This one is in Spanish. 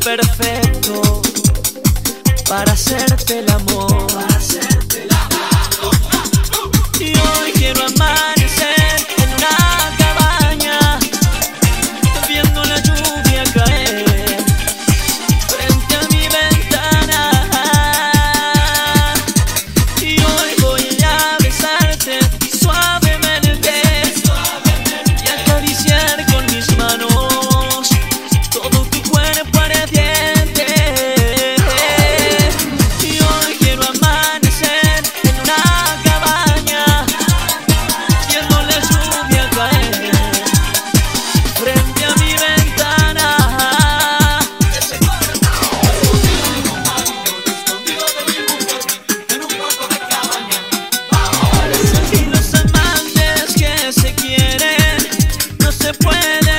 perfecto para hacerte el amor. Y hoy quiero amar. se puede